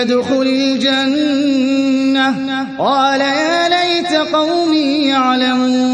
ادخل الجنة. قال يا ليت قومي يعلمون.